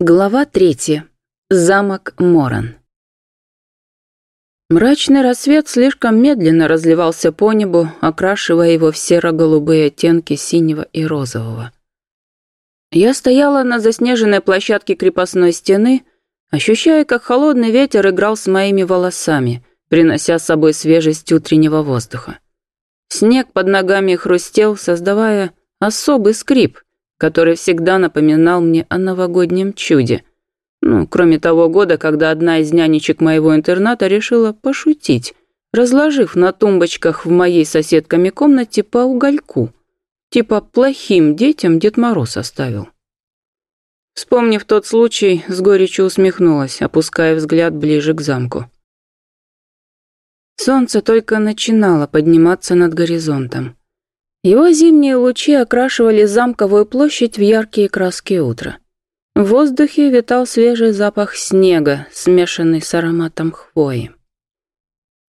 Глава третья. Замок Моран. Мрачный рассвет слишком медленно разливался по небу, окрашивая его в серо-голубые оттенки синего и розового. Я стояла на заснеженной площадке крепостной стены, ощущая, как холодный ветер играл с моими волосами, принося с собой свежесть утреннего воздуха. Снег под ногами хрустел, создавая особый скрип, который всегда напоминал мне о новогоднем чуде. Ну, кроме того года, когда одна из нянечек моего интерната решила пошутить, разложив на тумбочках в моей соседками комнате по угольку. Типа плохим детям Дед Мороз оставил. Вспомнив тот случай, с горечью усмехнулась, опуская взгляд ближе к замку. Солнце только начинало подниматься над горизонтом. Его зимние лучи окрашивали замковую площадь в яркие краски утра. В воздухе витал свежий запах снега, смешанный с ароматом хвои.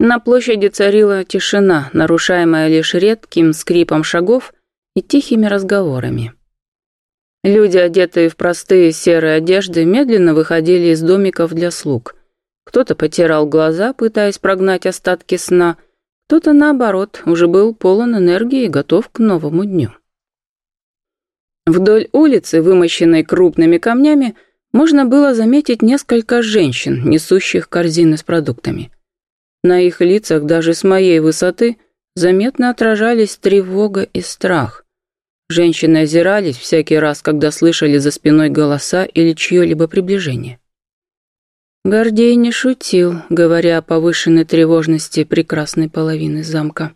На площади царила тишина, нарушаемая лишь редким скрипом шагов и тихими разговорами. Люди, одетые в простые серые одежды, медленно выходили из домиков для слуг. Кто-то потирал глаза, пытаясь прогнать остатки сна, кто-то, наоборот, уже был полон энергии и готов к новому дню. Вдоль улицы, вымощенной крупными камнями, можно было заметить несколько женщин, несущих корзины с продуктами. На их лицах даже с моей высоты заметно отражались тревога и страх. Женщины озирались всякий раз, когда слышали за спиной голоса или чье-либо приближение. Гордей не шутил, говоря о повышенной тревожности прекрасной половины замка.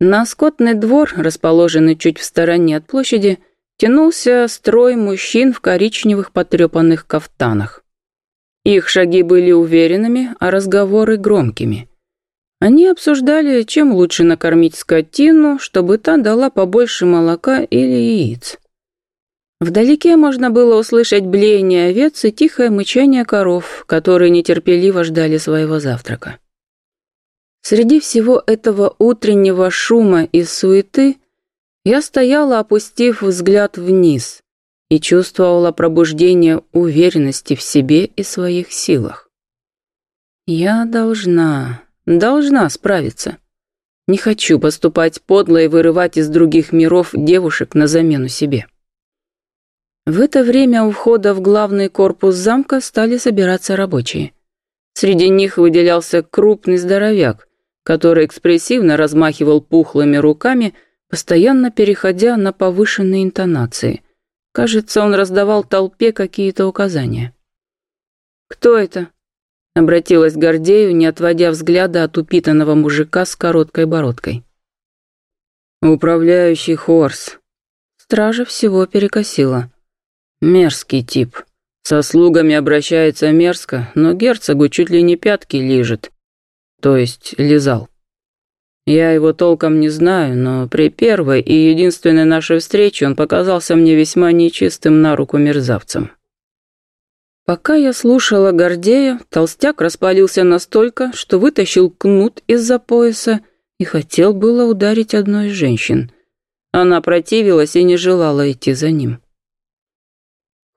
На скотный двор, расположенный чуть в стороне от площади, тянулся строй мужчин в коричневых потрепанных кафтанах. Их шаги были уверенными, а разговоры громкими. Они обсуждали, чем лучше накормить скотину, чтобы та дала побольше молока или яиц. Вдалеке можно было услышать блеяние овец и тихое мычание коров, которые нетерпеливо ждали своего завтрака. Среди всего этого утреннего шума и суеты я стояла, опустив взгляд вниз, и чувствовала пробуждение уверенности в себе и своих силах. Я должна, должна справиться. Не хочу поступать подло и вырывать из других миров девушек на замену себе. В это время у входа в главный корпус замка стали собираться рабочие. Среди них выделялся крупный здоровяк, который экспрессивно размахивал пухлыми руками, постоянно переходя на повышенные интонации. Кажется, он раздавал толпе какие-то указания. «Кто это?» — обратилась Гордею, не отводя взгляда от упитанного мужика с короткой бородкой. «Управляющий Хорс». Стража всего перекосила. Мерзкий тип. Со слугами обращается мерзко, но герцогу чуть ли не пятки лижет. То есть лизал. Я его толком не знаю, но при первой и единственной нашей встрече он показался мне весьма нечистым на руку мерзавцем. Пока я слушала Гордея, толстяк распалился настолько, что вытащил кнут из-за пояса и хотел было ударить одной из женщин. Она противилась и не желала идти за ним.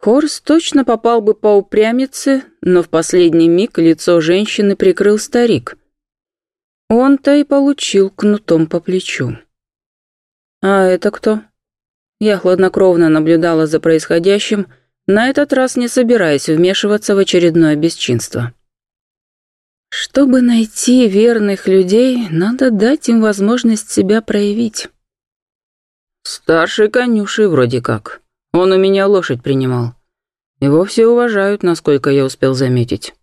Хорс точно попал бы по упрямице, но в последний миг лицо женщины прикрыл старик. Он-то и получил кнутом по плечу. «А это кто?» Я хладнокровно наблюдала за происходящим, на этот раз не собираясь вмешиваться в очередное бесчинство. Чтобы найти верных людей, надо дать им возможность себя проявить. Старший конюшей вроде как. Он у меня лошадь принимал. Его все уважают, насколько я успел заметить.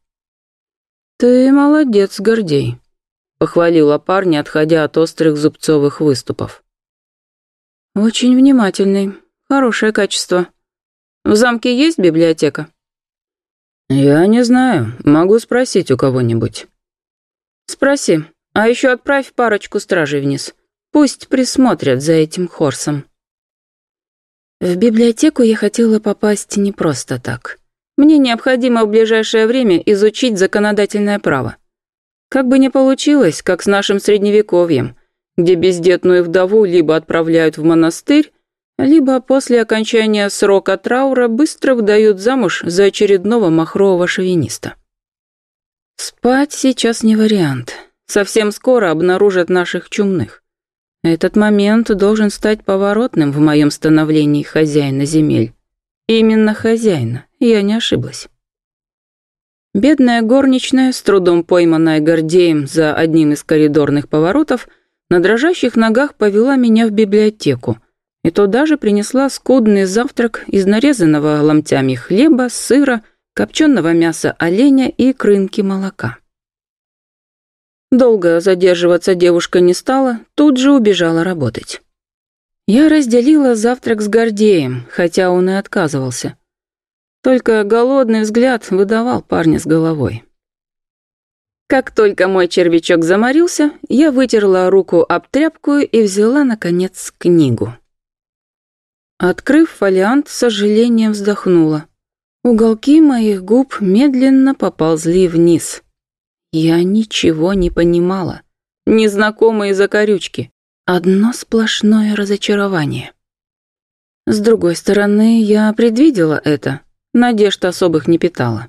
«Ты молодец, Гордей», — похвалила парня, отходя от острых зубцовых выступов. «Очень внимательный. Хорошее качество. В замке есть библиотека?» «Я не знаю. Могу спросить у кого-нибудь». «Спроси. А еще отправь парочку стражей вниз. Пусть присмотрят за этим хорсом». В библиотеку я хотела попасть не просто так. Мне необходимо в ближайшее время изучить законодательное право. Как бы ни получилось, как с нашим средневековьем, где бездетную вдову либо отправляют в монастырь, либо после окончания срока траура быстро выдают замуж за очередного махрового шовиниста. Спать сейчас не вариант. Совсем скоро обнаружат наших чумных. Этот момент должен стать поворотным в моем становлении хозяина земель. Именно хозяина, я не ошиблась. Бедная горничная, с трудом пойманная Гордеем за одним из коридорных поворотов, на дрожащих ногах повела меня в библиотеку, и туда же принесла скудный завтрак из нарезанного ломтями хлеба, сыра, копченого мяса оленя и крынки молока. Долго задерживаться девушка не стала, тут же убежала работать. Я разделила завтрак с Гордеем, хотя он и отказывался. Только голодный взгляд выдавал парня с головой. Как только мой червячок заморился, я вытерла руку об тряпку и взяла, наконец, книгу. Открыв фолиант, с сожалением вздохнула. Уголки моих губ медленно поползли вниз. Я ничего не понимала. Незнакомые закорючки. Одно сплошное разочарование. С другой стороны, я предвидела это, Надежд особых не питала.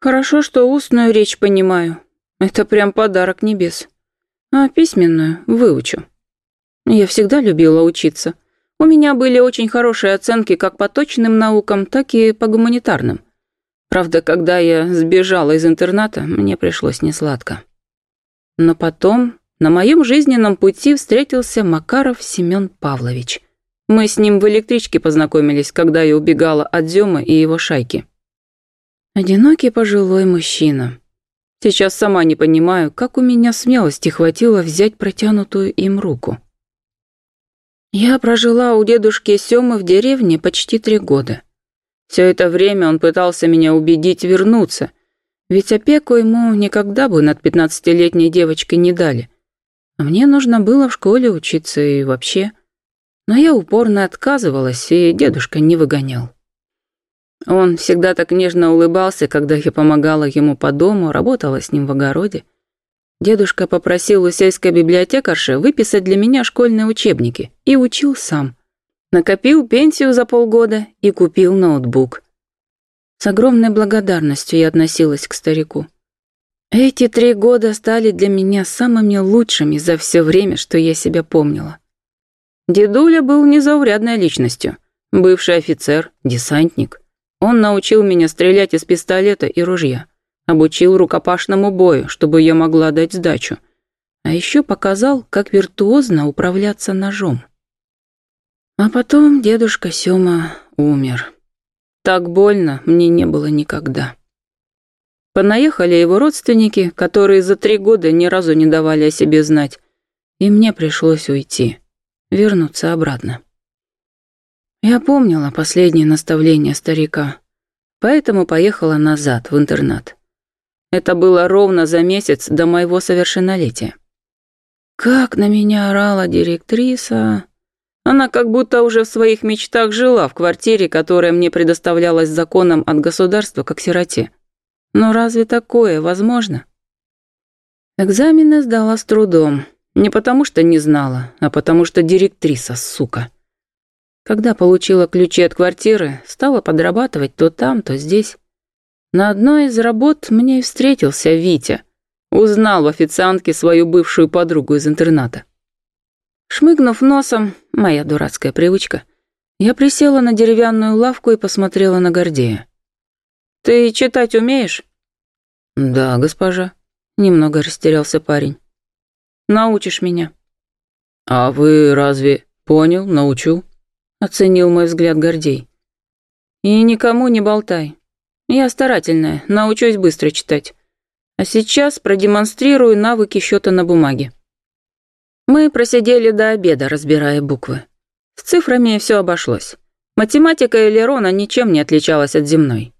Хорошо, что устную речь понимаю. Это прям подарок небес. А письменную выучу. Я всегда любила учиться. У меня были очень хорошие оценки как по точным наукам, так и по гуманитарным. Правда, когда я сбежала из интерната, мне пришлось несладко. Но потом на моем жизненном пути встретился Макаров Семен Павлович – мы с ним в электричке познакомились, когда я убегала от Зёма и его шайки. Одинокий пожилой мужчина. Сейчас сама не понимаю, как у меня смелости хватило взять протянутую им руку. Я прожила у дедушки Сёмы в деревне почти три года. Все это время он пытался меня убедить вернуться, ведь опеку ему никогда бы над пятнадцатилетней девочкой не дали. А мне нужно было в школе учиться и вообще... Но я упорно отказывалась, и дедушка не выгонял. Он всегда так нежно улыбался, когда я помогала ему по дому, работала с ним в огороде. Дедушка попросил у сельской библиотекарши выписать для меня школьные учебники и учил сам. Накопил пенсию за полгода и купил ноутбук. С огромной благодарностью я относилась к старику. Эти три года стали для меня самыми лучшими за все время, что я себя помнила. Дедуля был незаурядной личностью. Бывший офицер, десантник. Он научил меня стрелять из пистолета и ружья. Обучил рукопашному бою, чтобы я могла дать сдачу. А еще показал, как виртуозно управляться ножом. А потом дедушка Сёма умер. Так больно мне не было никогда. Понаехали его родственники, которые за три года ни разу не давали о себе знать, и мне пришлось уйти вернуться обратно. Я помнила последнее наставление старика, поэтому поехала назад, в интернат. Это было ровно за месяц до моего совершеннолетия. Как на меня орала директриса. Она как будто уже в своих мечтах жила в квартире, которая мне предоставлялась законом от государства как сироте. Но разве такое возможно? Экзамены сдала с трудом, не потому что не знала, а потому что директриса, сука. Когда получила ключи от квартиры, стала подрабатывать то там, то здесь. На одной из работ мне и встретился Витя. Узнал в официантке свою бывшую подругу из интерната. Шмыгнув носом, моя дурацкая привычка, я присела на деревянную лавку и посмотрела на Гордея. «Ты читать умеешь?» «Да, госпожа», — немного растерялся парень. Научишь меня». «А вы разве...» «Понял, научу», — оценил мой взгляд Гордей. «И никому не болтай. Я старательная, научусь быстро читать. А сейчас продемонстрирую навыки счета на бумаге». Мы просидели до обеда, разбирая буквы. С цифрами все обошлось. Математика Элерона ничем не отличалась от земной.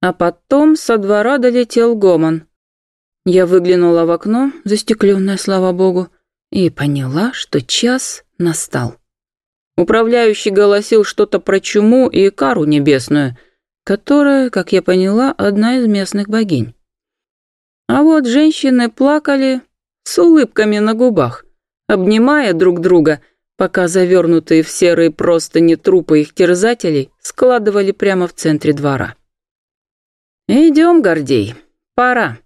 А потом со двора долетел гомон. Я выглянула в окно, застекленное, слава богу, и поняла, что час настал. Управляющий голосил что-то про чуму и кару небесную, которая, как я поняла, одна из местных богинь. А вот женщины плакали с улыбками на губах, обнимая друг друга, пока завернутые в серые простыни трупы их терзателей складывали прямо в центре двора. «Идем, Гордей, пора».